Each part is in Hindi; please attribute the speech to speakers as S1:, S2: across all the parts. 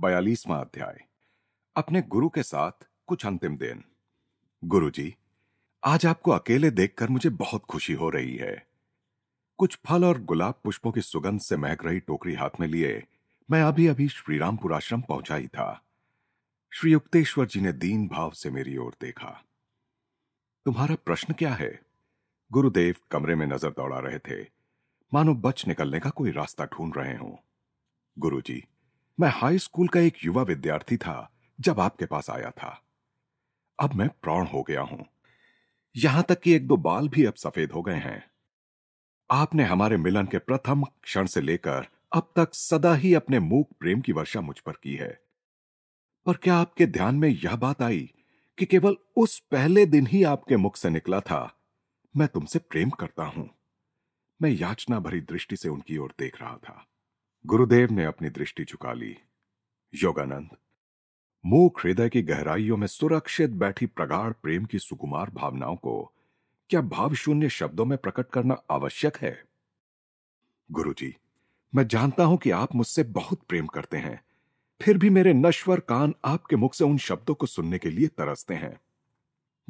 S1: बयालीसवां अध्याय। अपने गुरु के साथ कुछ अंतिम दिन। गुरुजी, आज आपको अकेले देखकर मुझे बहुत खुशी हो रही है। कुछ फल और गुलाब पुष्पों की सुगंध से महक रही टोकरी हाथ में लिए मैं अभी अभी श्रीरामपुर आश्रम पहुँचा ही था। श्री युक्तेश्वर जी ने दीन भाव से मेरी ओर देखा। तुम्हारा प्रश्न क्या है? गुरुदेव कमरे में नज़र दौड़ा रहे थे। मानो बच निकलने का कोई रास्ता ढूंढ रहे हो। गुरुजी मैं हाई स्कूल का एक युवा विद्यार्थी था, जब आपके पास आया था। अब मैं प्रौण हो गया हूँ। यहाँ तक कि एक दो बाल भी अब सफ़ेद हो गए हैं। आपने हमारे मिलन के प्रथम क्षण से लेकर अब तक सदा ही अपने मूक प्रेम की वर्षा मुझ पर की है। पर क्या आपके ध्यान में यह बात आई कि केवल उस पहले दिन ही आपके मुख से निकला था? मैं तुमसे प्रेम करता हूँ। मैं याचना भरी दृष्टि से उनकी ओर देख रहा था। गुरुदेव ने अपनी दृष्टि झुका ली। योगानंद मूक हृदय की गहराइयों में सुरक्षित बैठी प्रगाढ़ प्रेम की सुकुमार भावनाओं को क्या भावशून्य शब्दों में प्रकट करना आवश्यक है? गुरुजी, मैं जानता हूँ कि आप मुझसे बहुत प्रेम करते हैं। फिर भी मेरे नश्वर कान आपके मुख से उन शब्दों को सुनने के लिए तरसते हैं।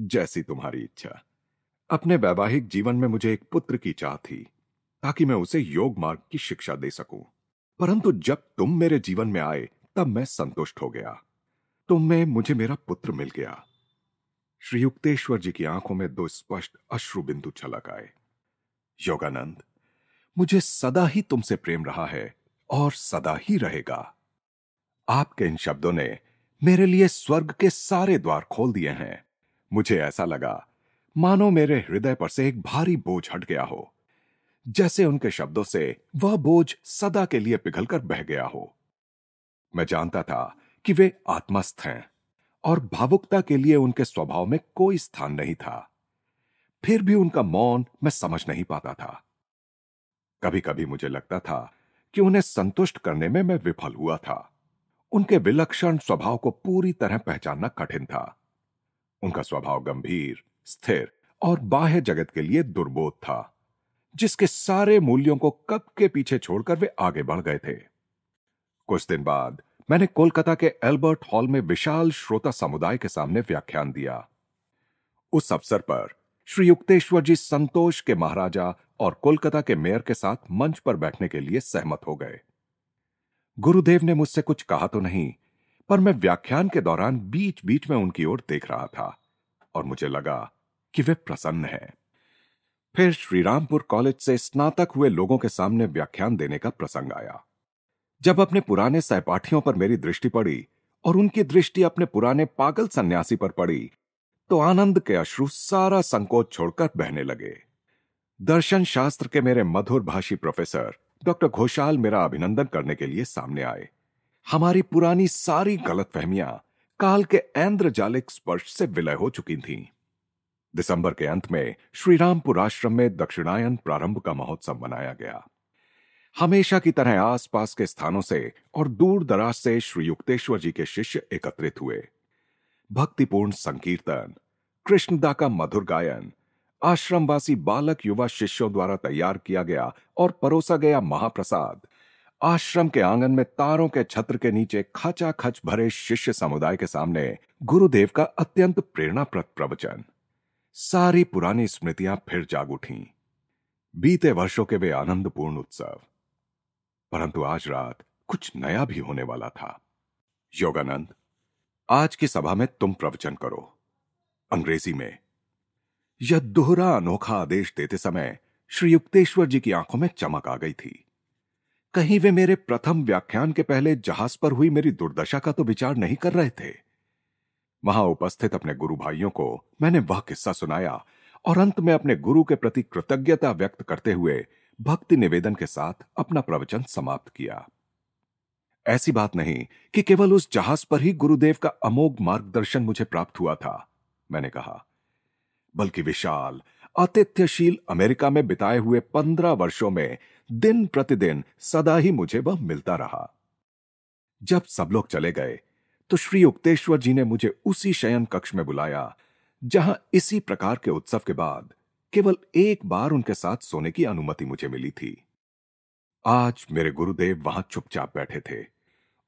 S1: जैसी तुम्हारी इच्छा। अपने वैवाहिक जीवन में मुझे एक पुत्र की चाह थी ताकि मैं उसे योग मार्ग की शिक्षा दे सकूँ। परंतु जब तुम मेरे जीवन में आए, तब मैं संतुष्ट हो गया। तुम में मुझे मेरा पुत्र मिल गया। श्री युक्तेश्वर जी की आँखों में दो स्पष्ट अश्रु बिंदु छलक आए। योगानंद, मुझे सदा ही तुमसे प्रेम रहा है और सदा ही रहेगा। आपके इन शब्दों ने मेरे लिए स्वर्ग के सारे द्वार खोल दिए हैं। मुझे ऐसा लगा, मानो मेरे हृदय पर से एक भारी बोझ हट गया हो। जैसे उनके शब्दों से वह बोझ सदा के लिए पिघलकर बह गया हो। मैं जानता था कि वे आत्मस्थ हैं और भावुकता के लिए उनके स्वभाव में कोई स्थान नहीं था। फिर भी उनका मौन मैं समझ नहीं पाता था। कभी कभी मुझे लगता था कि उन्हें संतुष्ट करने में मैं विफल हुआ था। उनके विलक्षण स्वभाव को पूरी तरह पहचानना कठिन था। उनका स्वभाव गंभीर, स्थिर और बाह्य जगत के लिए दुर्बोध था। जिसके सारे मूल्यों को कब के पीछे छोड़कर वे आगे बढ़ गए थे। कुछ दिन बाद मैंने कोलकाता के एल्बर्ट हॉल में विशाल श्रोता समुदाय के सामने व्याख्यान दिया। उस अवसर पर श्री युक्तेश्वर जी संतोष के महाराजा और कोलकाता के मेयर के साथ मंच पर बैठने के लिए सहमत हो गए। गुरुदेव ने मुझसे कुछ कहा तो नहीं, पर मैं व्याख्यान के दौरान बीच बीच में उनकी ओर देख रहा था और मुझे लगा कि वे प्रसन्न हैं। फिर श्रीरामपुर कॉलेज से स्नातक हुए लोगों के सामने व्याख्यान देने का प्रसंग आया। जब अपने पुराने सहपाठियों पर मेरी दृष्टि पड़ी और उनकी दृष्टि अपने पुराने पागल सन्यासी पर पड़ी तो आनंद के अश्रु सारा संकोच छोड़कर बहने लगे। दर्शन शास्त्र के मेरे मधुर भाषी प्रोफेसर, डॉक्टर घोषाल मेरा अभिनंदन करने के लिए सामने आए। हमारी पुरानी सारी गलतफहमियाँ काल के ऐन्द्रजालिक स्पर्श से विलय हो चुकी थीं। दिसंबर के अंत में श्रीरामपुर आश्रम में दक्षिणायन प्रारंभ का महोत्सव मनाया गया। हमेशा की तरह आसपास के स्थानों से और दूर दराज से श्री युक्तेश्वर जी के शिष्य एकत्रित हुए। भक्तिपूर्ण संकीर्तन, कृष्णदा का मधुर गायन, आश्रमवासी बालक युवा शिष्यों द्वारा तैयार किया गया और परोसा गया महाप्रसाद, आश्रम के आँगन में तारों के छत्र के नीचे खचा खच भरे शिष्य समुदाय के सामने गुरुदेव का अत्यंत प्रेरणाप्रद प्रवचन। सारी पुरानी स्मृतियाँ फिर जाग उठी। बीते वर्षों के वे आनंदपूर्ण उत्सव। परंतु आज रात कुछ नया भी होने वाला था। योगानंद, आज की सभा में तुम प्रवचन करो। अंग्रेज़ी में, यह दोहरा अनोखा आदेश देते समय श्री युक्तेश्वर जी की आँखों में चमक आ गई थी। कहीं वे मेरे प्रथम व्याख्यान के पहले जहाज़ पर हुई मेरी दुर्दशा का तो विचार नहीं कर रहे थे। वहाँ उपस्थित अपने गुरु भाइयों को मैंने वह किस्सा सुनाया और अंत में अपने गुरु के प्रति कृतज्ञता व्यक्त करते हुए भक्ति निवेदन के साथ अपना प्रवचन समाप्त किया। ऐसी बात नहीं कि केवल उस जहाज़ पर ही गुरुदेव का अमोघ मार्गदर्शन मुझे प्राप्त हुआ था, मैंने कहा, बल्कि विशाल, आतिथ्यशील अमेरिका में बिताए हुए पंद्रह वर्षों में दिन प्रतिदिन सदा ही मुझे वह मिलता रहा। जब सब लोग चले गए तो श्री उक्तेश्वर जी ने मुझे उसी शयन कक्ष में बुलाया, जहाँ इसी प्रकार के उत्सव के बाद केवल एक बार उनके साथ सोने की अनुमति मुझे मिली थी। आज मेरे गुरुदेव वहाँ चुपचाप बैठे थे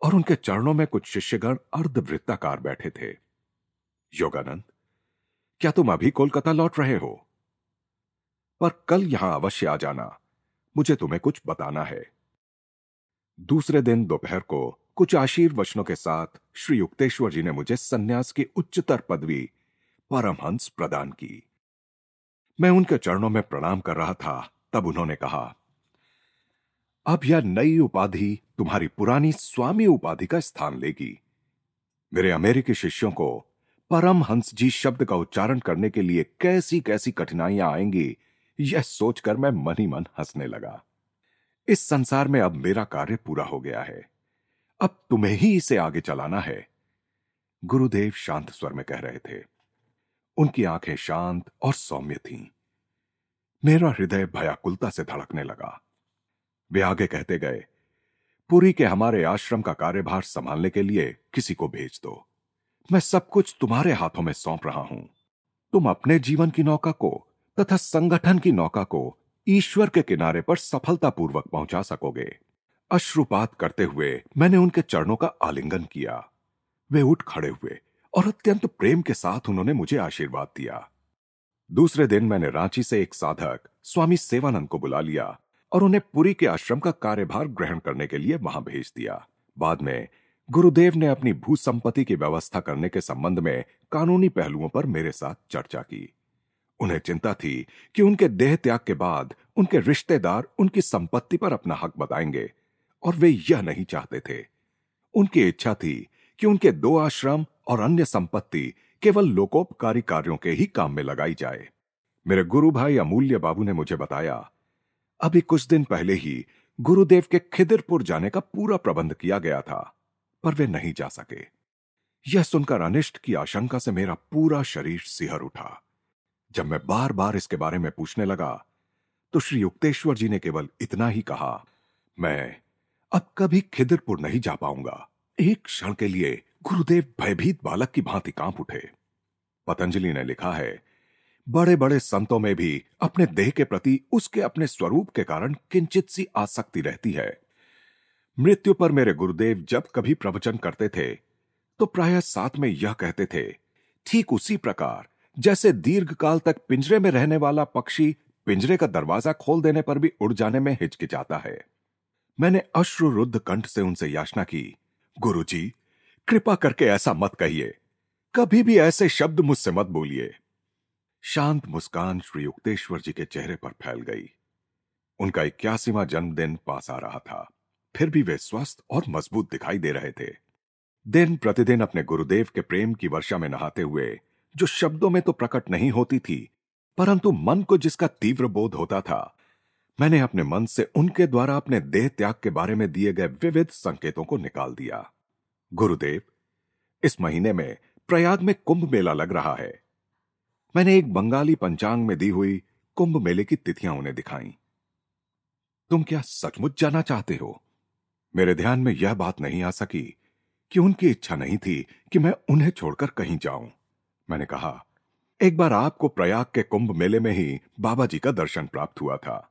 S1: और उनके चरणों में कुछ शिष्यगण अर्धवृत्ताकार बैठे थे। योगानंद, क्या तुम अभी कोलकाता लौट रहे हो? पर कल यहाँ अवश्य आ जाना, मुझे तुम्हें कुछ बताना है। दूसरे दिन दोपहर को कुछ आशीर्वचनों के साथ श्री युक्तेश्वर जी ने मुझे सन्यास की उच्चतर पदवी, परमहंस प्रदान की। मैं उनके चरणों में प्रणाम कर रहा था, तब उन्होंने कहा, अब यह नई उपाधि तुम्हारी पुरानी स्वामी उपाधि का स्थान लेगी। मेरे अमेरिकी शिष्यों को परमहंस जी शब्द का उच्चारण करने के लिए कैसी कैसी कठिनाइयाँ आएँगी, यह सोचकर मैं मन ही मन हंसने लगा। इस संसार में अब मेरा कार्य पूरा हो गया है। अब तुम्हें ही इसे आगे चलाना है। गुरुदेव शांत स्वर में कह रहे थे। उनकी आँखें शांत और सौम्य थीं। मेरा हृदय भयाकुलता से धड़कने लगा। वे आगे कहते गए, पुरी के हमारे आश्रम का कार्यभार संभालने के लिए किसी को भेज दो। मैं सब कुछ तुम्हारे हाथों में सौंप रहा हूँ। तुम अपने जीवन की नौका को तथा संगठन की नौका को ईश्वर के किनारे पर सफलतापूर्वक पहुँचा सकोगे। अश्रुपात करते हुए मैंने उनके चरणों का आलिंगन किया। वे उठ खड़े हुए और अत्यंत प्रेम के साथ उन्होंने मुझे आशीर्वाद दिया। दूसरे दिन मैंने रांची से एक साधक, स्वामी सेवानंद को बुला लिया और उन्हें पुरी के आश्रम का कार्यभार ग्रहण करने के लिए वहाँ भेज दिया। बाद में गुरुदेव ने अपनी भू संपत्ति की व्यवस्था करने के संबंध में कानूनी पहलुओं पर मेरे साथ चर्चा की। उन्हें चिंता थी कि उनके देह त्याग के बाद उनके रिश्तेदार उनकी संपत्ति पर अपना हक बताएँगे। और वे यह नहीं चाहते थे। उनकी इच्छा थी कि उनके दो आश्रम और अन्य संपत्ति केवल लोकोपकारी कार्यों के ही काम में लगाई जाए। मेरे गुरु भाई अमूल्य बाबू ने मुझे बताया, अभी कुछ दिन पहले ही गुरुदेव के खिदिरपुर जाने का पूरा प्रबंध किया गया था, पर वे नहीं जा सके। यह सुनकर अनिष्ट की आशंका से मेरा पूरा शरीर सिहर उठा। जब मैं बार बार इसके बारे में पूछने लगा तो श्री युक्तेश्वर जी ने केवल इतना ही कहा, मैं अब कभी खिदिरपुर नहीं जा पाऊँगा। एक क्षण के लिए गुरुदेव भयभीत बालक की भांति काँप उठे। पतंजलि ने लिखा है बड़े बड़े संतों में भी अपने देह के प्रति उसके अपने स्वरूप के कारण किंचित सी आसक्ति रहती है। मृत्यु पर मेरे गुरुदेव जब कभी प्रवचन करते थे तो प्राय साथ में यह कहते थे, ठीक उसी प्रकार, जैसे दीर्घ काल तक पिंजरे में रहने वाला पक्षी पिंजरे का दरवाज़ा खोल देने पर भी उड़ जाने में हिचकिचाता है। मैंने अश्रुरुद्ध कंठ से उनसे याचना की गुरुजी, कृपा करके ऐसा मत कहिए। कभी भी ऐसे शब्द मुझसे मत बोलिए। शांत मुस्कान श्री युक्तेश्वर जी के चेहरे पर फैल गई। उनका इक्यासीवा जन्मदिन पास आ रहा था। फिर भी वे स्वस्थ और मज़बूत दिखाई दे रहे थे। दिन प्रतिदिन अपने गुरुदेव के प्रेम की वर्षा में नहाते हुए जो शब्दों में तो प्रकट नहीं होती थी परंतु मन को जिसका तीव्र बोध होता था मैंने अपने मन से उनके द्वारा अपने देह त्याग के बारे में दिए गए विविध संकेतों को निकाल दिया। गुरुदेव, इस महीने में प्रयाग में कुंभ मेला लग रहा है। मैंने एक बंगाली पंचांग में दी हुई कुंभ मेले की तिथियाँ उन्हें दिखाई। तुम क्या सचमुच जाना चाहते हो? मेरे ध्यान में यह बात नहीं आ सकी कि उनकी इच्छा नहीं थी कि मैं उन्हें छोड़कर कहीं जाऊँ। मैंने कहा, एक बार आपको प्रयाग के कुंभ मेले में ही बाबा जी का दर्शन प्राप्त हुआ था।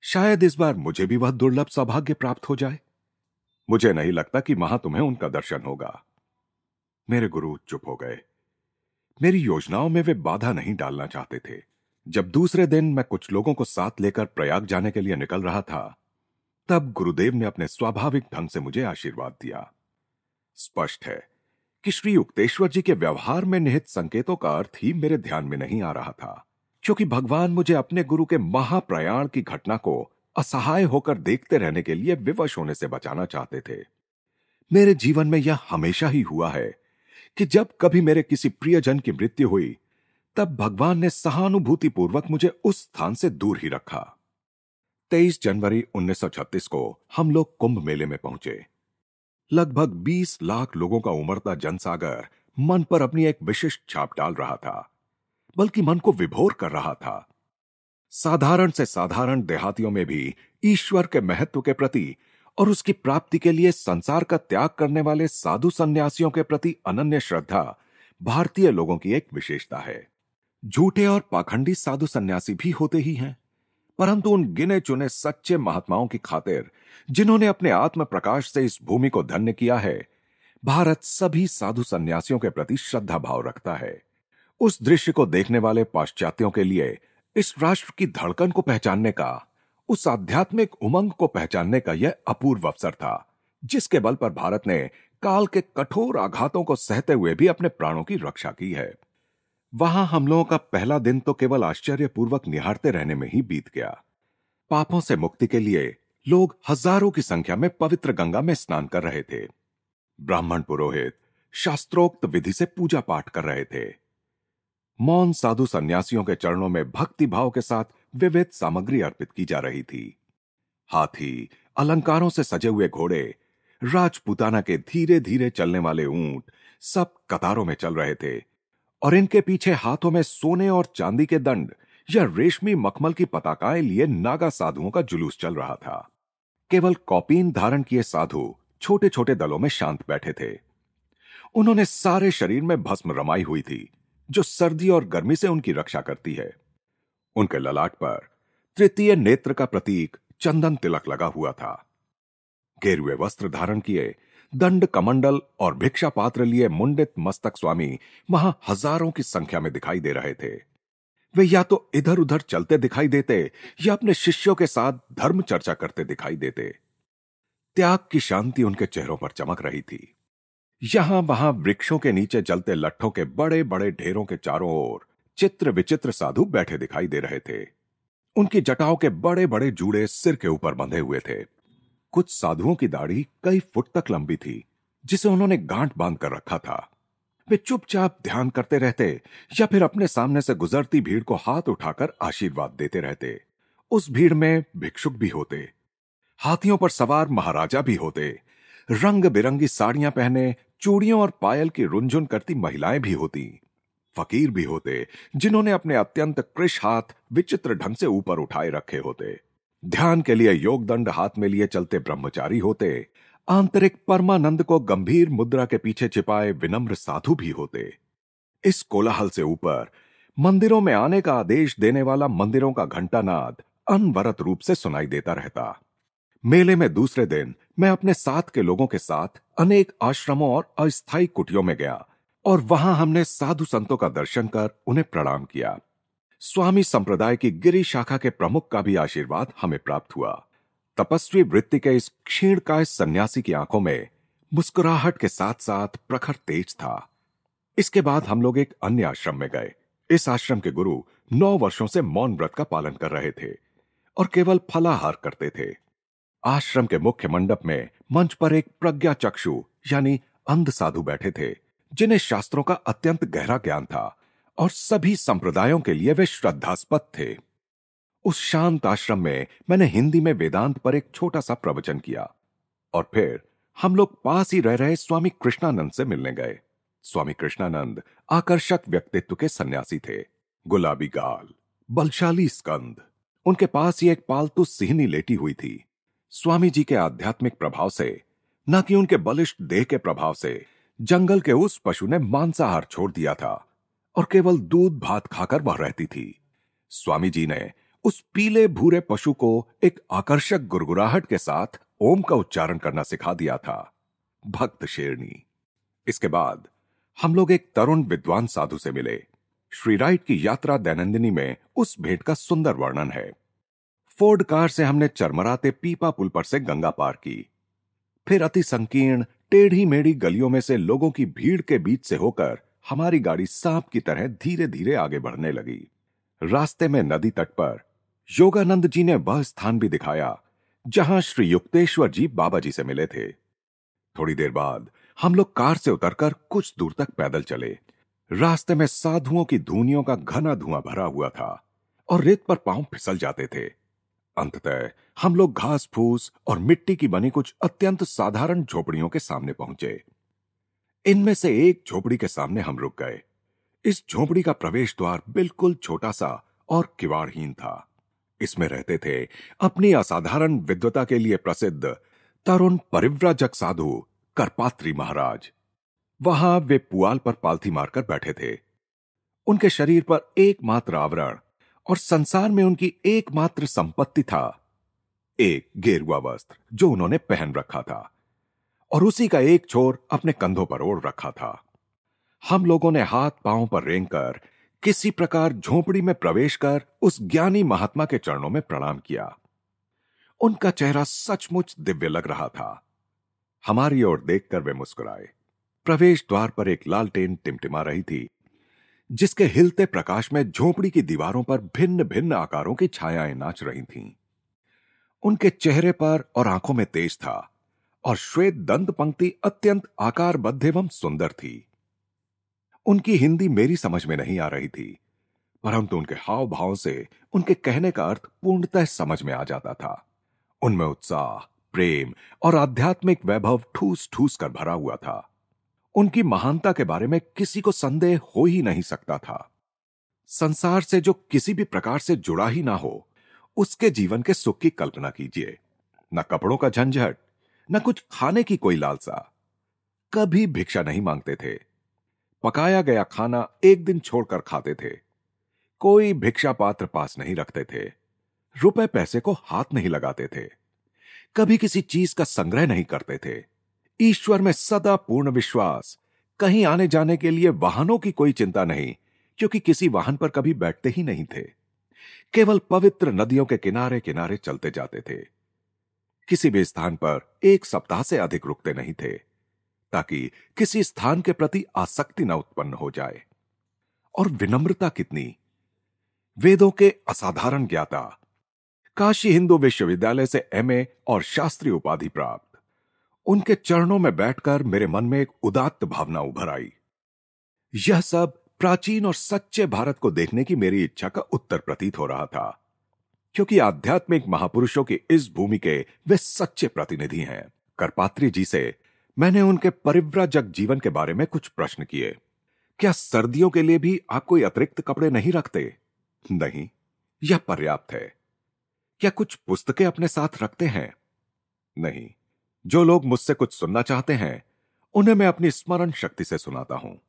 S1: शायद इस बार मुझे भी वह दुर्लभ सौभाग्य प्राप्त हो जाए। मुझे नहीं लगता कि वहाँ तुम्हें उनका दर्शन होगा। मेरे गुरु चुप हो गए। मेरी योजनाओं में वे बाधा नहीं डालना चाहते थे। जब दूसरे दिन मैं कुछ लोगों को साथ लेकर प्रयाग जाने के लिए निकल रहा था, तब गुरुदेव ने अपने स्वाभाविक ढंग से मुझे आशीर्वाद दिया। स्पष्ट है कि श्री उक्तेश्वर जी के व्यवहार में निहित संकेतों का अर्थ ही मेरे ध्यान में नहीं आ रहा था। क्योंकि भगवान मुझे अपने गुरु के महाप्रयाण की घटना को असहाय होकर देखते रहने के लिए विवश होने से बचाना चाहते थे। मेरे जीवन में यह हमेशा ही हुआ है कि जब कभी मेरे किसी प्रियजन की मृत्यु हुई, तब भगवान ने सहानुभूति पूर्वक मुझे उस स्थान से दूर ही रखा। 23 जनवरी 1936 को हम लोग कुंभ मेले में पहुँचे। लगभग 20 लाख लोगों का उमड़ता जनसागर मन पर अपनी एक विशिष्ट छाप डाल रहा था। बल्कि मन को विभोर कर रहा था। साधारण से साधारण देहातियों में भी ईश्वर के महत्व के प्रति और उसकी प्राप्ति के लिए संसार का त्याग करने वाले साधु सन्यासियों के प्रति अनन्य श्रद्धा भारतीय लोगों की एक विशेषता है। झूठे और पाखंडी साधु सन्यासी भी होते ही हैं, परंतु उन गिने चुने सच्चे महात्माओं की खातिर जिन्होंने अपने आत्म प्रकाश से इस भूमि को धन्य किया है, भारत सभी साधु संन्यासियों के प्रति श्रद्धा भाव रखता है। उस दृश्य को देखने वाले पाश्चात्यों के लिए, इस राष्ट्र की धड़कन को पहचानने का, उस आध्यात्मिक उमंग को पहचानने का यह अपूर्व अवसर था, जिसके बल पर भारत ने काल के कठोर आघातों को सहते हुए भी अपने प्राणों की रक्षा की है। वहाँ हम लोगों का पहला दिन तो केवल आश्चर्यपूर्वक निहारते रहने में ही बीत गया। पापों से मुक्ति के लिए लोग हज़ारों की संख्या में पवित्र गंगा में स्नान कर रहे थे। ब्राह्मण पुरोहित शास्त्रोक्त विधि से पूजा पाठ कर रहे थे। मौन साधु सन्यासियों के चरणों में भक्ति भाव के साथ विविध सामग्री अर्पित की जा रही थी। हाथी, अलंकारों से सजे हुए घोड़े, राजपुताना के धीरे धीरे चलने वाले ऊँट सब कतारों में चल रहे थे और इनके पीछे हाथों में सोने और चांदी के दंड या रेशमी मखमल की पताकाएँ लिए नागा साधुओं का जुलूस चल रहा था। केवल कॉपीन धारण किए साधु छोटे छोटे दलों में शांत बैठे थे। उन्होंने सारे शरीर में भस्म रमाई हुई थी। जो सर्दी और गर्मी से उनकी रक्षा करती है। उनके ललाट पर तृतीय नेत्र का प्रतीक चंदन तिलक लगा हुआ था। गेरुए वस्त्र धारण किए, दंड कमंडल और भिक्षा पात्र लिए मुंडित मस्तक स्वामी वहाँ हज़ारों की संख्या में दिखाई दे रहे थे। वे या तो इधर उधर चलते दिखाई देते या अपने शिष्यों के साथ धर्म चर्चा करते दिखाई देते। त्याग की शांति उनके चेहरों पर चमक रही थी। यहाँ वहाँ वृक्षों के नीचे जलते लट्ठों के बड़े बड़े ढेरों के चारों ओर चित्र विचित्र साधु बैठे दिखाई दे रहे थे। उनकी जटाओं के बड़े बड़े जूड़े सिर के ऊपर बंधे हुए थे। कुछ साधुओं की दाढ़ी कई फुट तक लंबी थी, जिसे उन्होंने गांठ बाँध कर रखा था। वे चुपचाप ध्यान करते रहते या फिर अपने सामने से गुजरती भीड़ को हाथ उठाकर आशीर्वाद देते रहते। उस भीड़ में भिक्षुक भी होते, हाथियों पर सवार महाराजा भी होते रंग बिरंगी साड़ियाँ पहने चूड़ियों और पायल की रुंझुन करती महिलाएँ भी होती, फकीर भी होते, जिन्होंने अपने अत्यंत कृष हाथ विचित्र ढंग से ऊपर उठाए रखे होते। ध्यान के लिए योगदंड हाथ में लिए चलते ब्रह्मचारी होते, आंतरिक परमानंद को गंभीर मुद्रा के पीछे छिपाए विनम्र साधु भी होते। इस कोलाहल से ऊपर, मंदिरों में आने का आदेश देने वाला मंदिरों का घंटा नाद अनवरत रूप से सुनाई देता रहता। मेले में दूसरे दिन मैं अपने साथ के लोगों के साथ अनेक आश्रमों और अस्थायी कुटियों में गया और वहाँ हमने साधु संतों का दर्शन कर उन्हें प्रणाम किया। स्वामी संप्रदाय की गिरी शाखा के प्रमुख का भी आशीर्वाद हमें प्राप्त हुआ। तपस्वी वृत्ति के इस क्षीण क्षीणकाय सन्यासी की आँखों में मुस्कुराहट के साथ साथ प्रखर तेज था। इसके बाद हम लोग एक अन्य आश्रम में गए। इस आश्रम के गुरु नौ वर्षों से मौन व्रत का पालन कर रहे थे और केवल फलाहार करते थे। आश्रम के मुख्य मंडप में मंच पर एक प्रज्ञा चक्षु, यानी अंध साधु बैठे थे, जिन्हें शास्त्रों का अत्यंत गहरा ज्ञान था और सभी संप्रदायों के लिए वे श्रद्धास्पद थे। उस शांत आश्रम में मैंने हिंदी में वेदांत पर एक छोटा सा प्रवचन किया और फिर हम लोग पास ही रह रहे स्वामी कृष्णानंद से मिलने गए। स्वामी कृष्णानंद आकर्षक व्यक्तित्व के सन्यासी थे। गुलाबी गाल, बलशाली स्कंद, उनके पास ही एक पालतू सिहनी लेटी हुई थी। स्वामी जी के आध्यात्मिक प्रभाव से, न कि उनके बलिष्ठ देह के प्रभाव से, जंगल के उस पशु ने मांसाहार छोड़ दिया था और केवल दूध भात खाकर वह रहती थी। स्वामी जी ने उस पीले भूरे पशु को एक आकर्षक गुरगुराहट के साथ ओम का उच्चारण करना सिखा दिया था। भक्त शेरनी। इसके बाद हम लोग एक तरुण विद्वान साधु से मिले। श्री राइट की यात्रा दैनंदिनी में उस भेंट का सुंदर वर्णन है। फोर्ड कार से हमने चरमराते पीपा पुल पर से गंगा पार की। फिर अति संकीर्ण, टेढ़ी मेढ़ी गलियों में से लोगों की भीड़ के बीच से होकर हमारी गाड़ी सांप की तरह धीरे धीरे आगे बढ़ने लगी। रास्ते में नदी तट पर योगानंद जी ने वह स्थान भी दिखाया, जहाँ श्री युक्तेश्वर जी बाबा जी से मिले थे। थोड़ी देर बाद हम लोग कार से उतरकर कुछ दूर तक पैदल चले। रास्ते में साधुओं की धूनियों का घना धुआँ भरा हुआ था और रेत पर पाँव फिसल जाते थे। अंततः हम लोग घास फूस और मिट्टी की बनी कुछ अत्यंत साधारण झोपड़ियों के सामने पहुँचे। इनमें से एक झोपड़ी के सामने हम रुक गए। इस झोपड़ी का प्रवेश द्वार बिल्कुल छोटा सा और किवाड़हीन था। इसमें रहते थे अपनी असाधारण विद्वता के लिए प्रसिद्ध तरुण परिव्राजक साधु करपात्री महाराज। वहाँ वे पुआल पर पालथी मारकर बैठे थे। उनके शरीर पर एकमात्र आवरण और संसार में उनकी एकमात्र संपत्ति था, एक गेरुआ वस्त्र जो उन्होंने पहन रखा था, और उसी का एक छोर अपने कंधों पर ओढ़ रखा था। हम लोगों ने हाथ पाँव पर रेंग कर किसी प्रकार झोपड़ी में प्रवेश कर उस ज्ञानी महात्मा के चरणों में प्रणाम किया। उनका चेहरा सचमुच दिव्य लग रहा था। हमारी ओर देखकर वे मुस्कुराए। प्रवेश द्वार पर एक लालटेन टिमटिमा रही थी। जिसके हिलते प्रकाश में झोपड़ी की दीवारों पर भिन्न भिन्न आकारों की छायाएँ नाच रही थीं। उनके चेहरे पर और आँखों में तेज था और श्वेत दंत पंक्ति अत्यंत आकारबद्ध एवं सुंदर थी। उनकी हिंदी मेरी समझ में नहीं आ रही थी, परंतु उनके हाव भाव से उनके कहने का अर्थ पूर्णतः समझ में आ जाता था। उनमें उत्साह, प्रेम और आध्यात्मिक वैभव ठूस ठूस कर भरा हुआ था। उनकी महानता के बारे में किसी को संदेह हो ही नहीं सकता था। संसार से जो किसी भी प्रकार से जुड़ा ही ना हो, उसके जीवन के सुख की कल्पना कीजिए। न कपड़ों का झंझट, न कुछ खाने की कोई लालसा। कभी भिक्षा नहीं मांगते थे। पकाया गया खाना एक दिन छोड़कर खाते थे। कोई भिक्षा पात्र पास नहीं रखते थे। रुपए पैसे को हाथ नहीं लगाते थे। कभी किसी चीज़ का संग्रह नहीं करते थे। ईश्वर में सदा पूर्ण विश्वास। कहीं आने जाने के लिए वाहनों की कोई चिंता नहीं, क्योंकि किसी वाहन पर कभी बैठते ही नहीं थे। केवल पवित्र नदियों के किनारे किनारे चलते जाते थे। किसी भी स्थान पर एक सप्ताह से अधिक रुकते नहीं थे, ताकि किसी स्थान के प्रति आसक्ति न उत्पन्न हो जाए। और विनम्रता कितनी। वेदों के असाधारण ज्ञाता, काशी हिंदू विश्वविद्यालय से एमए और शास्त्रीय उपाधि प्राप्त। उनके चरणों में बैठकर मेरे मन में एक उदात्त भावना उभर आई। यह सब प्राचीन और सच्चे भारत को देखने की मेरी इच्छा का उत्तर प्रतीत हो रहा था, क्योंकि आध्यात्मिक महापुरुषों की इस भूमि के वे सच्चे प्रतिनिधि हैं। करपात्री जी से मैंने उनके परिव्राजक जीवन के बारे में कुछ प्रश्न किए। क्या सर्दियों के लिए भी आप कोई अतिरिक्त कपड़े नहीं रखते? नहीं, यह पर्याप्त है। क्या कुछ पुस्तकें अपने साथ रखते हैं? नहीं जो लोग मुझसे कुछ सुनना चाहते हैं, उन्हें मैं अपनी स्मरण शक्ति से सुनाता हूँ।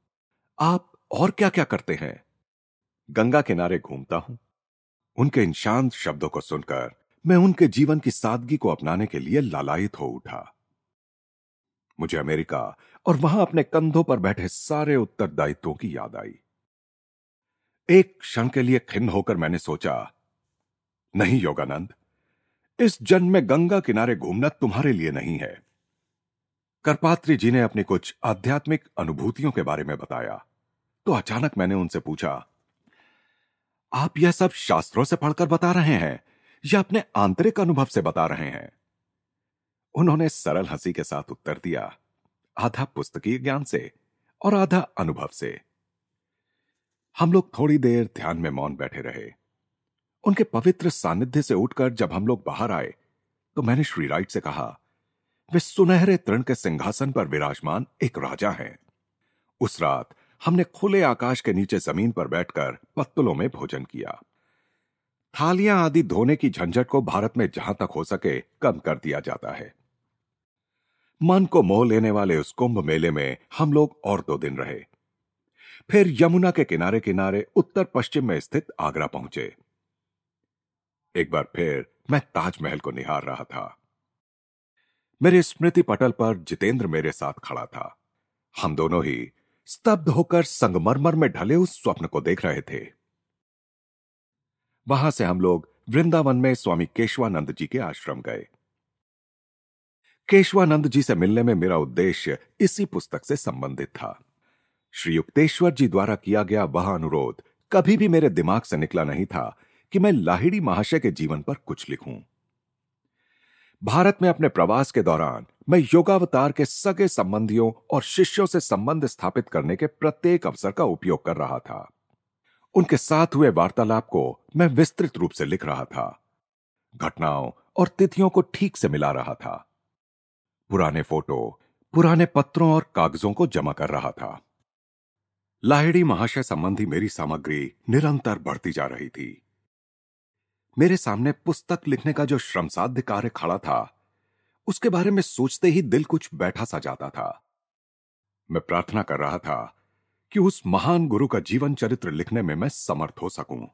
S1: आप और क्या क्या करते हैं? गंगा किनारे घूमता हूँ। उनके इन शांत शब्दों को सुनकर मैं उनके जीवन की सादगी को अपनाने के लिए लालायित हो उठा। मुझे अमेरिका और वहाँ अपने कंधों पर बैठे सारे उत्तरदायित्वों की याद आई। एक क्षण के लिए खिन्न होकर मैंने सोचा, नहीं, योगानंद इस जन्म में गंगा किनारे घूमना तुम्हारे लिए नहीं है। करपात्री जी ने अपनी कुछ आध्यात्मिक अनुभूतियों के बारे में बताया। तो अचानक मैंने उनसे पूछा, आप यह सब शास्त्रों से पढ़कर बता रहे हैं या अपने आंतरिक अनुभव से बता रहे हैं? उन्होंने सरल हँसी के साथ उत्तर दिया, आधा पुस्तकीय ज्ञान से और आधा अनुभव से। हम लोग थोड़ी देर ध्यान में मौन बैठे रहे। उनके पवित्र सानिध्य से उठकर जब हम लोग बाहर आए तो मैंने श्री राइट से कहा, वे सुनहरे तृण के सिंहासन पर विराजमान एक राजा हैं। उस रात हमने खुले आकाश के नीचे ज़मीन पर बैठकर पत्तलों में भोजन किया। थालियाँ आदि धोने की झंझट को भारत में जहाँ तक हो सके कम कर दिया जाता है। मन को मोह लेने वाले उस कुंभ मेले में हम लोग और दो दिन रहे। फिर यमुना के किनारे किनारे उत्तर पश्चिम में स्थित आगरा पहुँचे। एक बार फिर मैं ताजमहल को निहार रहा था। मेरे स्मृति पटल पर जितेंद्र मेरे साथ खड़ा था। हम दोनों ही स्तब्ध होकर संगमरमर में ढले उस स्वप्न को देख रहे थे। वहाँ से हम लोग वृंदावन में स्वामी केशवानंद जी के आश्रम गए। केशवानंद जी से मिलने में मेरा उद्देश्य इसी पुस्तक से संबंधित था। श्री युक्तेश्वर जी द्वारा किया गया वह अनुरोध कभी भी मेरे दिमाग से निकला नहीं था कि मैं लाहिड़ी महाशय के जीवन पर कुछ लिखूं। भारत में अपने प्रवास के दौरान मैं योगावतार के सगे संबंधियों और शिष्यों से संबंध स्थापित करने के प्रत्येक अवसर का उपयोग कर रहा था। उनके साथ हुए वार्तालाप को मैं विस्तृत रूप से लिख रहा था। घटनाओं और तिथियों को ठीक से मिला रहा था। पुराने फ़ोटो, पुराने पत्रों और कागजों को जमा कर रहा था। लाहिड़ी महाशय संबंधी मेरी सामग्री निरंतर बढ़ती जा रही थी। मेरे सामने पुस्तक लिखने का जो श्रमसाध्य कार्य खड़ा था, उसके बारे में सोचते ही दिल कुछ बैठा सा जाता था। मैं प्रार्थना कर रहा था कि उस महान गुरु का जीवन चरित्र लिखने में मैं समर्थ हो सकूँ।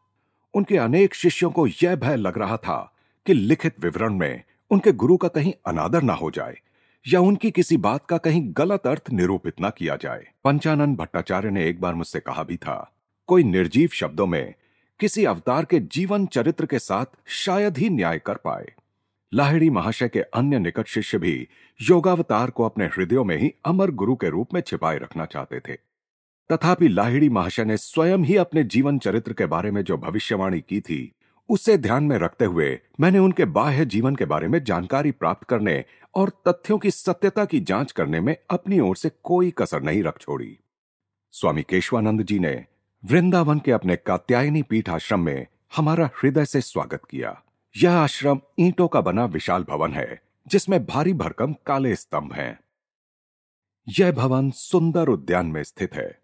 S1: उनके अनेक शिष्यों को यह भय लग रहा था कि लिखित विवरण में उनके गुरु का कहीं अनादर ना हो जाए, या उनकी किसी बात का कहीं गलत अर्थ निरूपित ना किया जाए। पंचानंद भट्टाचार्य ने एक बार मुझसे कहा भी था, कोई निर्जीव शब्दों में किसी अवतार के जीवन चरित्र के साथ शायद ही न्याय कर पाए। लाहिड़ी महाशय के अन्य निकट शिष्य भी योगावतार को अपने हृदयों में ही अमर गुरु के रूप में छिपाए रखना चाहते थे। तथापि लाहिड़ी महाशय ने स्वयं ही अपने जीवन चरित्र के बारे में जो भविष्यवाणी की थी, उसे ध्यान में रखते हुए मैंने उनके बाह्य जीवन के बारे में जानकारी प्राप्त करने और तथ्यों की सत्यता की जाँच करने में अपनी ओर से कोई कसर नहीं रख छोड़ी। स्वामी केशवानंद जी ने वृंदावन के अपने कात्यायनी पीठ आश्रम में हमारा हृदय से स्वागत किया। यह आश्रम ईंटों का बना विशाल भवन है, जिसमें भारी भरकम काले स्तंभ हैं। यह भवन सुंदर उद्यान में स्थित है।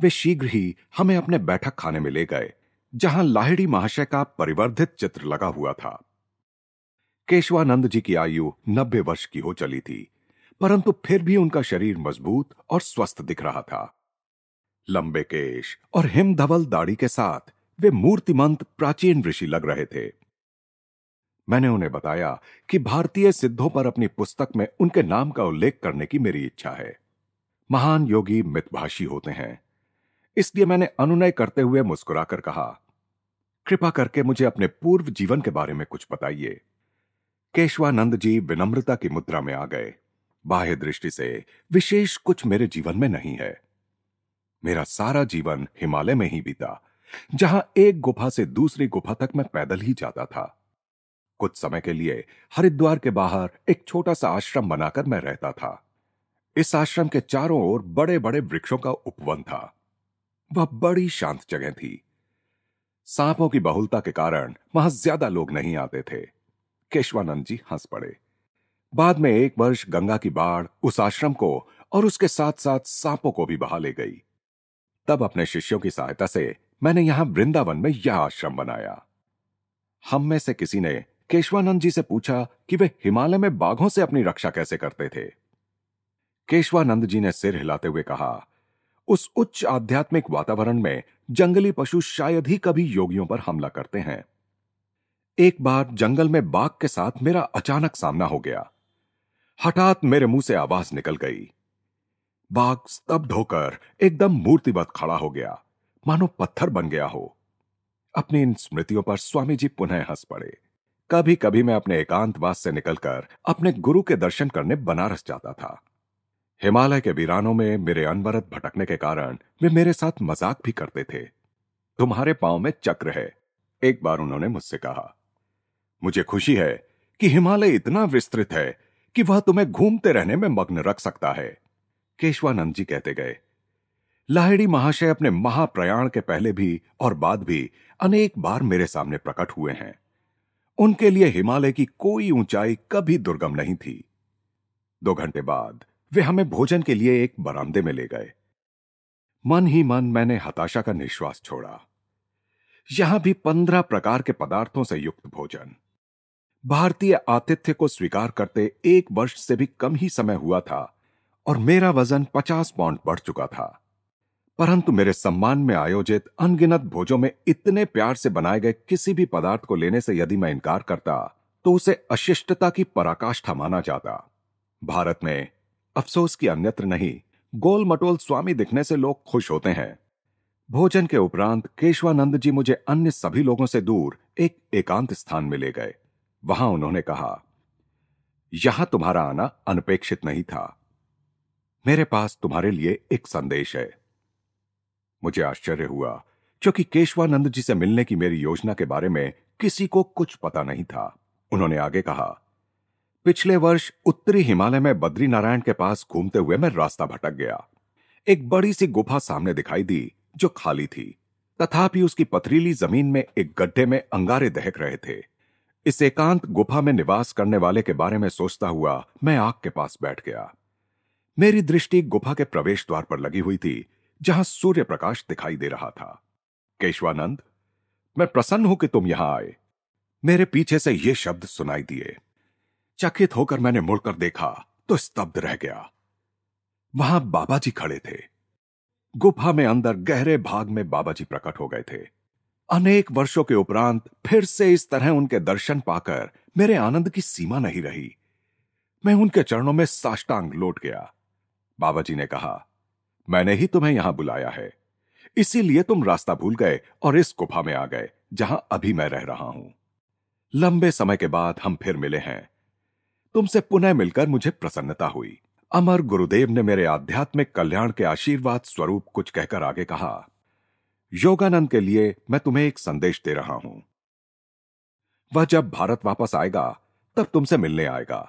S1: वे शीघ्र ही हमें अपने बैठक खाने में ले गए, जहाँ लाहिड़ी महाशय का परिवर्धित चित्र लगा हुआ था। केशवानंद जी की आयु नब्बे वर्ष की हो चली थी, परंतु फिर भी उनका शरीर मज़बूत और स्वस्थ दिख रहा था। लंबे केश और हिमधवल दाढ़ी के साथ वे मूर्तिमंत प्राचीन ऋषि लग रहे थे। मैंने उन्हें बताया कि भारतीय सिद्धों पर अपनी पुस्तक में उनके नाम का उल्लेख करने की मेरी इच्छा है। महान योगी मितभाषी होते हैं। इसलिए मैंने अनुनय करते हुए मुस्कुराकर कहा, कृपा करके मुझे अपने पूर्व जीवन के बारे में कुछ बताइए। केशवानंद जी विनम्रता की मुद्रा में आ गए। बाह्य दृष्टि से विशेष कुछ मेरे जीवन में नहीं है। मेरा सारा जीवन हिमालय में ही बीता, जहाँ एक गुफा से दूसरी गुफा तक मैं पैदल ही जाता था। कुछ समय के लिए हरिद्वार के बाहर एक छोटा सा आश्रम बनाकर मैं रहता था। इस आश्रम के चारों ओर बड़े बड़े वृक्षों का उपवन था। वह बड़ी शांत जगह थी। सांपों की बहुलता के कारण वहाँ ज़्यादा लोग नहीं आते थे। केशवानंद जी हंस पड़े। बाद में एक वर्ष गंगा की बाढ़ उस आश्रम को और उसके साथ साथ सांपों को भी बहा ले गई। तब अपने शिष्यों की सहायता से मैंने यहाँ वृंदावन में यह आश्रम बनाया। हम में से किसी ने केशवानंद जी से पूछा कि वे हिमालय में बाघों से अपनी रक्षा कैसे करते थे। केशवानंद जी ने सिर हिलाते हुए कहा, उस उच्च आध्यात्मिक वातावरण में जंगली पशु शायद ही कभी योगियों पर हमला करते हैं। एक बार जंगल में बाघ के साथ मेरा अचानक सामना हो गया। हठात मेरे मुँह से आवाज़ निकल गई। बाघ स्तब्ध होकर एकदम मूर्तिवत खड़ा हो गया। मानो पत्थर बन गया हो। अपनी इन स्मृतियों पर स्वामी जी पुनः हंस पड़े। कभी कभी मैं अपने एकांतवास से निकलकर अपने गुरु के दर्शन करने बनारस जाता था। हिमालय के वीरानों में मेरे अनवरत भटकने के कारण वे मेरे साथ मज़ाक भी करते थे। तुम्हारे पाँव में चक्र है, एक बार उन्होंने मुझसे कहा। मुझे खुशी है कि हिमालय इतना विस्तृत है कि वह तुम्हें घूमते रहने में मग्न रख सकता है। केशवानंद जी कहते गए। लाहिड़ी महाशय अपने महाप्रयाण के पहले भी और बाद भी अनेक बार मेरे सामने प्रकट हुए हैं। उनके लिए हिमालय की कोई ऊंचाई कभी दुर्गम नहीं थी। दो घंटे बाद वे हमें भोजन के लिए एक बरामदे में ले गए। मन ही मन मैंने हताशा का निश्वास छोड़ा। यहाँ भी पंद्रह प्रकार के पदार्थों से युक्त भोजन। भारतीय आतिथ्य को स्वीकार करते एक वर्ष से भी कम ही समय हुआ था और मेरा वज़न पचास पाउंड बढ़ चुका था। परंतु मेरे सम्मान में आयोजित अनगिनत भोजों में इतने प्यार से बनाए गए किसी भी पदार्थ को लेने से यदि मैं इनकार करता तो उसे अशिष्टता की पराकाष्ठा माना जाता। भारत में अफसोस की अन्यत्र नहीं गोल मटोल स्वामी दिखने से लोग खुश होते हैं। भोजन के उपरांत केशवानंद जी मुझे अन्य सभी लोगों से दूर एक एकांत स्थान में ले गए। वहाँ उन्होंने कहा, यहाँ तुम्हारा आना अनपेक्षित नहीं था। मेरे पास तुम्हारे लिए एक संदेश है। मुझे आश्चर्य हुआ, क्योंकि केशवानंद जी से मिलने की मेरी योजना के बारे में किसी को कुछ पता नहीं था। उन्होंने आगे कहा, पिछले वर्ष उत्तरी हिमालय में बद्री नारायण के पास घूमते हुए मैं रास्ता भटक गया। एक बड़ी सी गुफा सामने दिखाई दी, जो खाली थी। तथापि उसकी पथरीली ज़मीन में एक गड्ढे में अंगारे दहक रहे थे। इस एकांत गुफा में निवास करने वाले के बारे में सोचता हुआ मैं आग के पास बैठ गया। मेरी दृष्टि गुफा के प्रवेश द्वार पर लगी हुई थी, जहाँ सूर्य प्रकाश दिखाई दे रहा था। केशवानंद, मैं प्रसन्न हूँ कि तुम यहाँ आए। मेरे पीछे से ये शब्द सुनाई दिए। चकित होकर मैंने मुड़कर देखा तो स्तब्ध रह गया। वहाँ बाबा जी खड़े थे। गुफा में अंदर गहरे भाग में बाबा जी प्रकट हो गए थे। अनेक वर्षों के उपरांत फिर से इस तरह उनके दर्शन पाकर मेरे आनंद की सीमा नहीं रही। मैं उनके चरणों में साष्टांग लौट गया। बाबा जी ने कहा, मैंने ही तुम्हें यहाँ बुलाया है। इसीलिए तुम रास्ता भूल गए और इस गुफा में आ गए, जहाँ अभी मैं रह रहा हूँ। लंबे समय के बाद हम फिर मिले हैं। तुमसे पुनः मिलकर मुझे प्रसन्नता हुई। अमर गुरुदेव ने मेरे आध्यात्मिक कल्याण के आशीर्वाद स्वरूप कुछ कहकर आगे कहा, योगानंद के लिए मैं तुम्हें एक संदेश दे रहा हूँ। वह जब भारत वापस आएगा, तब तुमसे मिलने आएगा।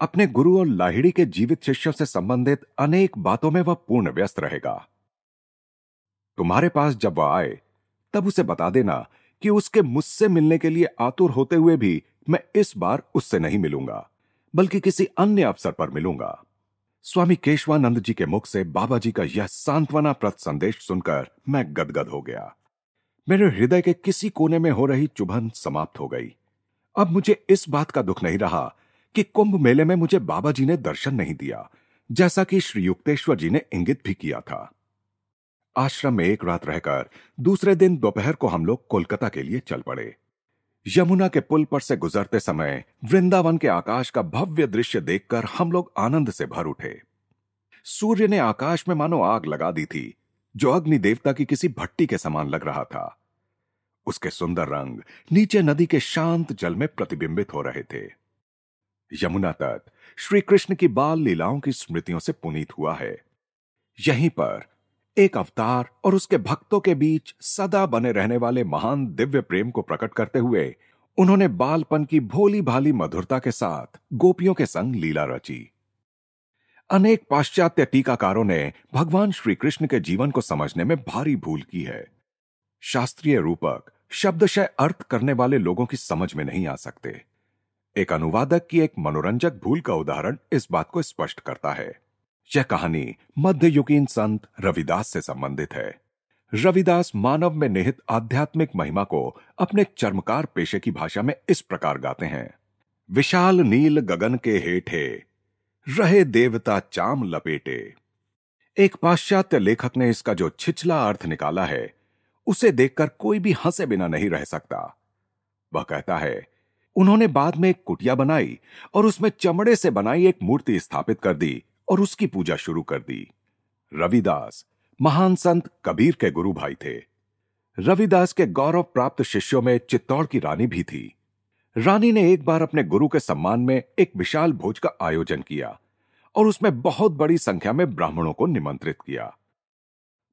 S1: अपने गुरु और लाहिड़ी के जीवित शिष्यों से संबंधित अनेक बातों में वह पूर्ण व्यस्त रहेगा। तुम्हारे पास जब वह आए, तब उसे बता देना कि उसके मुझसे मिलने के लिए आतुर होते हुए भी मैं इस बार उससे नहीं मिलूँगा, बल्कि किसी अन्य अवसर पर मिलूँगा। स्वामी केशवानंद जी के मुख से बाबा जी का यह सांत्वना प्रत संदेश सुनकर मैं गदगद हो गया। मेरे हृदय के किसी कोने में हो रही चुभन समाप्त हो गई। अब मुझे इस बात का दुख नहीं रहा कि कुंभ मेले में मुझे बाबा जी ने दर्शन नहीं दिया, जैसा कि श्री युक्तेश्वर जी ने इंगित भी किया था। आश्रम में एक रात रहकर दूसरे दिन दोपहर को हम लोग कोलकाता के लिए चल पड़े। यमुना के पुल पर से गुजरते समय वृंदावन के आकाश का भव्य दृश्य देखकर हम लोग आनंद से भर उठे। सूर्य ने आकाश में मानो आग लगा दी थी, जो अग्नि देवता की किसी भट्टी के समान लग रहा था। उसके सुंदर रंग नीचे नदी के शांत जल में प्रतिबिंबित हो रहे थे। यमुना तट श्री कृष्ण की बाल लीलाओं की स्मृतियों से पुनीत हुआ है। यहीं पर एक अवतार और उसके भक्तों के बीच सदा बने रहने वाले महान दिव्य प्रेम को प्रकट करते हुए उन्होंने बालपन की भोली भाली मधुरता के साथ गोपियों के संग लीला रची। अनेक पाश्चात्य टीकाकारों ने भगवान श्री कृष्ण के जीवन को समझने में भारी भूल की है। शास्त्रीय रूपक शब्दशय अर्थ करने वाले लोगों की समझ में नहीं आ सकते। एक अनुवादक की एक मनोरंजक भूल का उदाहरण इस बात को स्पष्ट करता है। यह कहानी मध्ययुगीन संत रविदास से संबंधित है। रविदास मानव में निहित आध्यात्मिक महिमा को अपने चर्मकार पेशे की भाषा में इस प्रकार गाते हैं। विशाल नील गगन के हेठे, रहे देवता चाम लपेटे। एक पाश्चात्य लेखक ने इसका जो छिछला अर्थ निकाला है, उसे देखकर कोई भी हंसे बिना नहीं रह सकता। वह कहता है उन्होंने बाद में एक कुटिया बनाई और उसमें चमड़े से बनाई एक मूर्ति स्थापित कर दी और उसकी पूजा शुरू कर दी। रविदास, महान संत कबीर के गुरु भाई थे। रविदास के गौरव प्राप्त शिष्यों में चित्तौड़ की रानी भी थी। रानी ने एक बार अपने गुरु के सम्मान में एक विशाल भोज का आयोजन किया और उसमें बहुत बड़ी संख्या में ब्राह्मणों को निमंत्रित किया।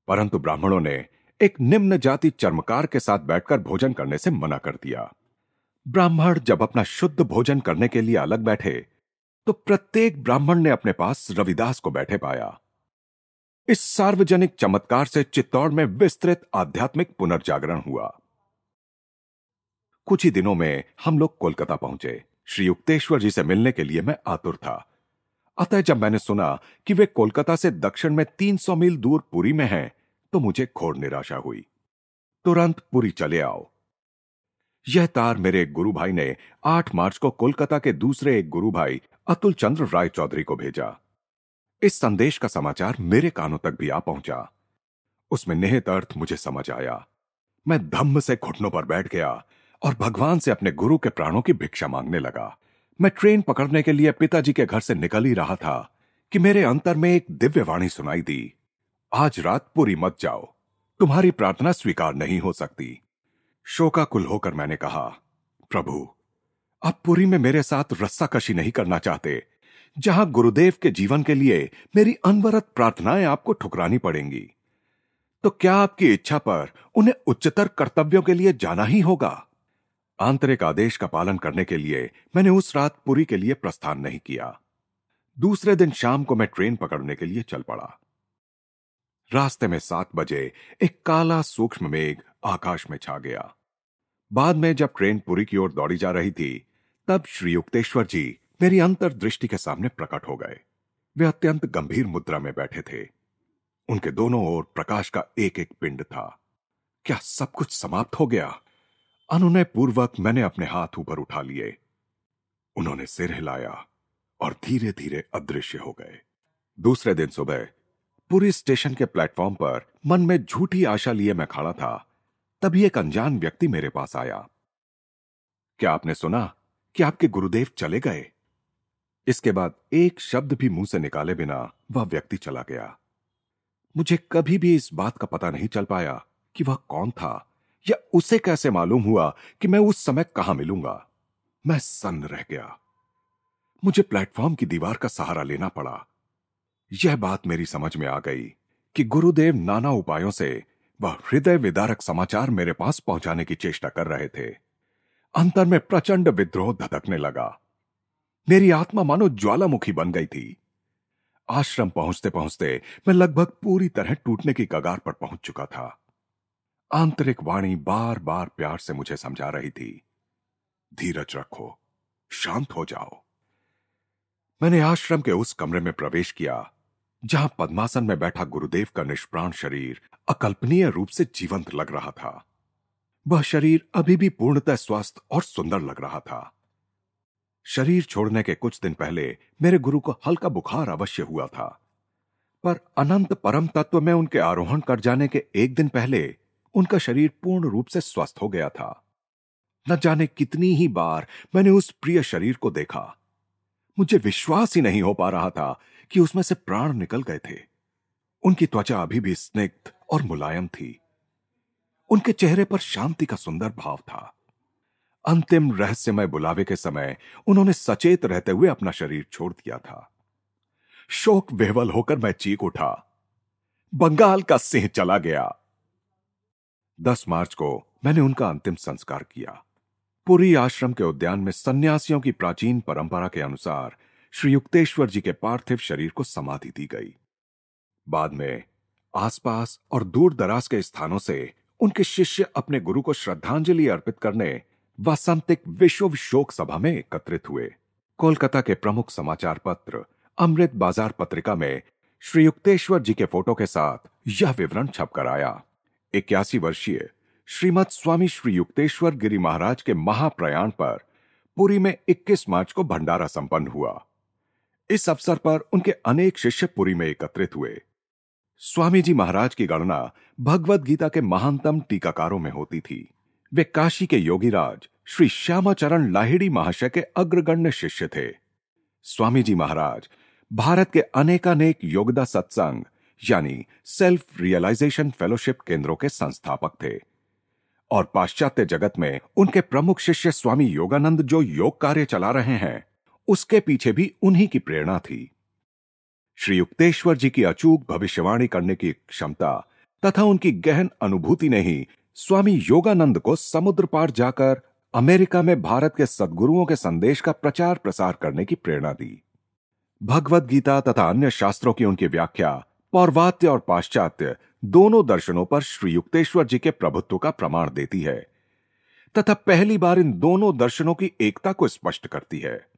S1: परंतु ब्राह्मणों ने एक निम्न जाति चर्मकार के साथ बैठकर भोजन करने से मना कर दिया। ब्राह्मण जब अपना शुद्ध भोजन करने के लिए अलग बैठे तो प्रत्येक ब्राह्मण ने अपने पास रविदास को बैठे पाया। इस सार्वजनिक चमत्कार से चित्तौड़ में विस्तृत आध्यात्मिक पुनर्जागरण हुआ। कुछ ही दिनों में हम लोग कोलकाता पहुँचे। श्री युक्तेश्वर जी से मिलने के लिए मैं आतुर था। अतः जब मैंने सुना कि वे कोलकाता से दक्षिण में 300 मील दूर पुरी में हैं, तो मुझे घोर निराशा हुई। तुरंत पुरी चले आओ। यह तार मेरे एक गुरु भाई ने 8 मार्च को कोलकाता के दूसरे एक गुरु भाई, अतुल चंद्र राय चौधरी को भेजा। इस संदेश का समाचार मेरे कानों तक भी आ पहुँचा। उसमें निहित अर्थ मुझे समझ आया। मैं धम्म से घुटनों पर बैठ गया और भगवान से अपने गुरु के प्राणों की भिक्षा मांगने लगा। मैं ट्रेन पकड़ने के लिए पिताजी के घर से निकल ही रहा था कि मेरे अंतर में एक दिव्य वाणी सुनाई दी। आज रात पूरी मत जाओ। तुम्हारी प्रार्थना स्वीकार नहीं हो सकती। शोकाकुल होकर मैंने कहा, प्रभु आप पुरी में मेरे साथ रस्साकशी नहीं करना चाहते। जहाँ गुरुदेव के जीवन के लिए मेरी अनवरत प्रार्थनाएँ आपको ठुकरानी पड़ेंगी तो क्या आपकी इच्छा पर उन्हें उच्चतर कर्तव्यों के लिए जाना ही होगा? आंतरिक आदेश का पालन करने के लिए मैंने उस रात पुरी के लिए प्रस्थान नहीं किया। दूसरे दिन शाम को मैं ट्रेन पकड़ने के लिए चल पड़ा। रास्ते में सात बजे एक काला सूक्ष्म मेघ आकाश में छा गया। बाद में जब ट्रेन पुरी की ओर दौड़ी जा रही थी, तब श्री युक्तेश्वर जी मेरी अंतर्दृष्टि के सामने प्रकट हो गए। वे अत्यंत गंभीर मुद्रा में बैठे थे। उनके दोनों ओर प्रकाश का एक एक पिंड था। क्या सब कुछ समाप्त हो गया? अनुनय पूर्वक मैंने अपने हाथ ऊपर उठा लिए। उन्होंने सिर हिलाया और धीरे धीरे अदृश्य हो गए। दूसरे दिन सुबह पूरी स्टेशन के प्लेटफॉर्म पर मन में झूठी आशा लिए मैं खड़ा था। तभी एक अनजान व्यक्ति मेरे पास आया। क्या आपने सुना कि आपके गुरुदेव चले गए? इसके बाद एक शब्द भी मुँह से निकाले बिना वह व्यक्ति चला गया। मुझे कभी भी इस बात का पता नहीं चल पाया कि वह कौन था, या उसे कैसे मालूम हुआ कि मैं उस समय कहाँ मिलूँगा। मैं सन्न रह गया। मुझे प्लेटफॉर्म की दीवार का सहारा लेना पड़ा। यह बात मेरी समझ में आ गई कि गुरुदेव नाना उपायों से वह हृदय विदारक समाचार मेरे पास पहुँचाने की चेष्टा कर रहे थे। अंतर में प्रचंड विद्रोह धधकने लगा। मेरी आत्मा मानो ज्वालामुखी बन गई थी। आश्रम पहुँचते पहुँचते मैं लगभग पूरी तरह टूटने की कगार पर पहुँच चुका था। आंतरिक वाणी बार बार प्यार से मुझे समझा रही थी। धीरज रखो, शांत हो जाओ। मैंने आश्रम के उस कमरे में प्रवेश किया। जहाँ पद्मासन में बैठा गुरुदेव का निष्प्राण शरीर अकल्पनीय रूप से जीवंत लग रहा था। वह शरीर अभी भी पूर्णतः स्वस्थ और सुंदर लग रहा था। शरीर छोड़ने के कुछ दिन पहले मेरे गुरु को हल्का बुखार अवश्य हुआ था, पर अनंत परम तत्व में उनके आरोहण कर जाने के एक दिन पहले उनका शरीर पूर्ण रूप से स्वस्थ हो गया था। न जाने कितनी ही बार मैंने उस प्रिय शरीर को देखा। मुझे विश्वास ही नहीं हो पा रहा था कि उसमें से प्राण निकल गए थे। उनकी त्वचा अभी भी स्निग्ध और मुलायम थी। उनके चेहरे पर शांति का सुंदर भाव था। अंतिम रहस्यमय बुलावे के समय उन्होंने सचेत रहते हुए अपना शरीर छोड़ दिया था। शोक विहवल होकर मैं चीख उठा। बंगाल का सिंह चला गया। दस मार्च को मैंने उनका अंतिम संस्कार किया। पुरी आश्रम के उद्यान में सन्यासियों की प्राचीन परंपरा के अनुसार श्री युक्तेश्वर जी के पार्थिव शरीर को समाधि दी गई। बाद में आसपास और दूर दराज के स्थानों से उनके शिष्य अपने गुरु को श्रद्धांजलि अर्पित करने वसंतिक विश्व शोक सभा में एकत्रित हुए। कोलकाता के प्रमुख समाचार पत्र, अमृत बाज़ार पत्रिका में श्री युक्तेश्वर जी के फ़ोटो के साथ यह विवरण छपकर आया। इक्यासी वर्षीय श्रीमद स्वामी श्री युक्तेश्वर गिरी महाराज के महाप्रयाण पर पुरी में 21 मार्च को भंडारा संपन्न हुआ। इस अवसर पर उनके अनेक शिष्य पुरी में एकत्रित हुए। स्वामी जी महाराज की गणना भगवत गीता के महानतम टीकाकारों में होती थी। वे काशी के योगीराज श्री श्यामाचरण लाहिड़ी महाशय के अग्रगण्य शिष्य थे। स्वामी जी महाराज, भारत के अनेकानेक योगदा सत्संग, यानी सेल्फ रियलाइजेशन फेलोशिप केंद्रों के संस्थापक थे। और पाश्चात्य जगत में उनके प्रमुख शिष्य स्वामी योगानंद जो योग कार्य चला रहे हैं उसके पीछे भी उन्हीं की प्रेरणा थी। श्री युक्तेश्वर जी की अचूक भविष्यवाणी करने की क्षमता तथा उनकी गहन अनुभूति ने ही स्वामी योगानंद को समुद्र पार जाकर अमेरिका में भारत के सदगुरुओं के संदेश का प्रचार प्रसार करने की प्रेरणा दी। भगवत गीता तथा अन्य शास्त्रों की उनकी व्याख्या, पौर्वात्य और पाश्चात्य दोनों दर्शनों पर श्री युक्तेश्वर जी के प्रभुत्व का प्रमाण देती है तथा पहली बार इन दोनों दर्शनों की एकता को स्पष्ट करती है।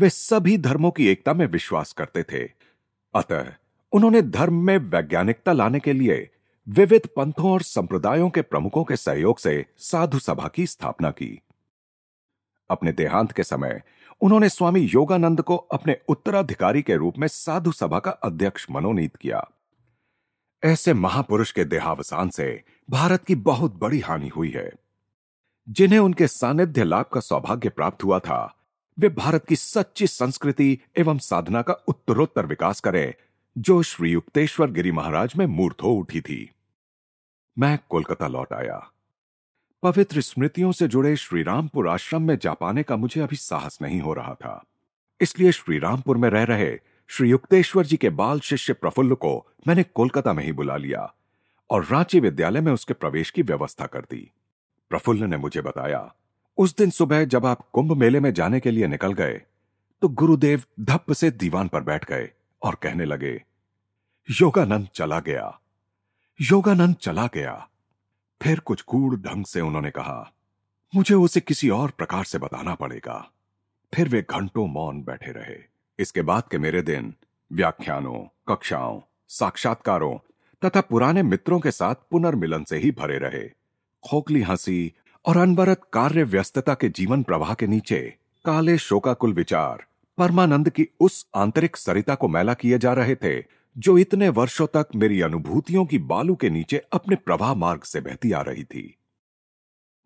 S1: वे सभी धर्मों की एकता में विश्वास करते थे। अतः उन्होंने धर्म में वैज्ञानिकता लाने के लिए विविध पंथों और संप्रदायों के प्रमुखों के सहयोग से साधु सभा की स्थापना की। अपने देहांत के समय उन्होंने स्वामी योगानंद को अपने उत्तराधिकारी के रूप में साधु सभा का अध्यक्ष मनोनीत किया। ऐसे महापुरुष के देहावसान से भारत की बहुत बड़ी हानि हुई है। जिन्हें उनके सानिध्य लाभ का सौभाग्य प्राप्त हुआ था वे भारत की सच्ची संस्कृति एवं साधना का उत्तरोत्तर विकास करें, जो श्री युक्तेश्वर गिरी महाराज में मूर्त हो उठी थी। मैं कोलकाता लौट आया। पवित्र स्मृतियों से जुड़े श्रीरामपुर आश्रम में जा पाने का मुझे अभी साहस नहीं हो रहा था। इसलिए श्रीरामपुर में रह रहे श्री युक्तेश्वर जी के बाल शिष्य प्रफुल्ल को मैंने कोलकाता में ही बुला लिया और रांची विद्यालय में उसके प्रवेश की व्यवस्था कर दी। प्रफुल्ल ने मुझे बताया उस दिन सुबह जब आप कुंभ मेले में जाने के लिए निकल गए तो गुरुदेव धप्प से दीवान पर बैठ गए और कहने लगे, योगानंद चला गया, योगानंद चला गया। फिर कुछ कूड़ ढंग से उन्होंने कहा, मुझे उसे किसी और प्रकार से बताना पड़ेगा। फिर वे घंटों मौन बैठे रहे। इसके बाद के मेरे दिन, व्याख्यानों, कक्षाओं, साक्षात्कारों तथा पुराने मित्रों के साथ पुनर्मिलन से ही भरे रहे। खोखली हँसी और अनवरत कार्य व्यस्तता के जीवन प्रवाह के नीचे काले शोकाकुल विचार परमानंद की उस आंतरिक सरिता को मैला किए जा रहे थे, जो इतने वर्षों तक मेरी अनुभूतियों की बालू के नीचे अपने प्रवाह मार्ग से बहती आ रही थी।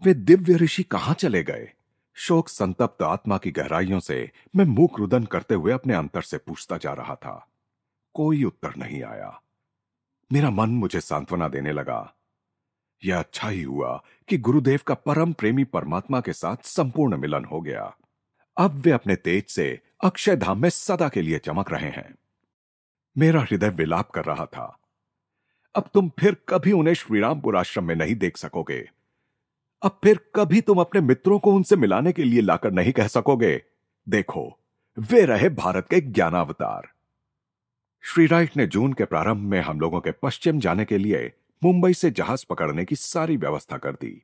S1: वे दिव्य ऋषि कहाँ चले गए? शोक संतप्त आत्मा की गहराइयों से मैं मुख रुदन करते हुए अपने अंतर से पूछता जा रहा था। कोई उत्तर नहीं आया। मेरा मन मुझे सांत्वना देने लगा। यह अच्छा ही हुआ कि गुरुदेव का परम प्रेमी परमात्मा के साथ संपूर्ण मिलन हो गया। अब वे अपने तेज से अक्षय धाम में सदा के लिए चमक रहे हैं। मेरा हृदय विलाप कर रहा था। अब तुम फिर कभी उन्हें श्रीरामपुर आश्रम में नहीं देख सकोगे। अब फिर कभी तुम अपने मित्रों को उनसे मिलाने के लिए लाकर नहीं कह सकोगे। देखो, वे रहे भारत के ज्ञानावतार। श्री राइट ने जून के प्रारंभ में हम लोगों के पश्चिम जाने के लिए मुंबई से जहाज़ पकड़ने की सारी व्यवस्था कर दी।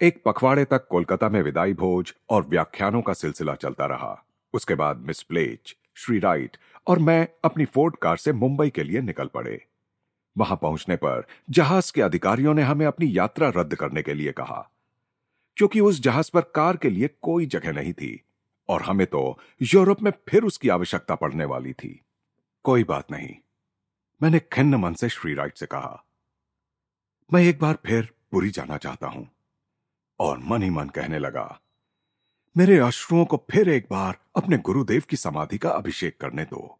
S1: एक पखवाड़े तक कोलकाता में विदाई भोज और व्याख्यानों का सिलसिला चलता रहा। उसके बाद मिस प्लेच श्री राइट और मैं अपनी फोर्ड कार से मुंबई के लिए निकल पड़े। वहाँ पहुँचने पर जहाज़ के अधिकारियों ने हमें अपनी यात्रा रद्द करने के लिए कहा, क्योंकि उस जहाज़ पर कार के लिए कोई जगह नहीं थी और हमें तो यूरोप में फिर उसकी आवश्यकता पड़ने वाली थी। कोई बात नहीं, मैंने खिन्न मन से श्री राइट से कहा। मैं एक बार फिर पुरी जाना चाहता हूँ। और मन ही मन कहने लगा, मेरे अश्रुओं को फिर एक बार अपने गुरुदेव की समाधि का अभिषेक करने दो।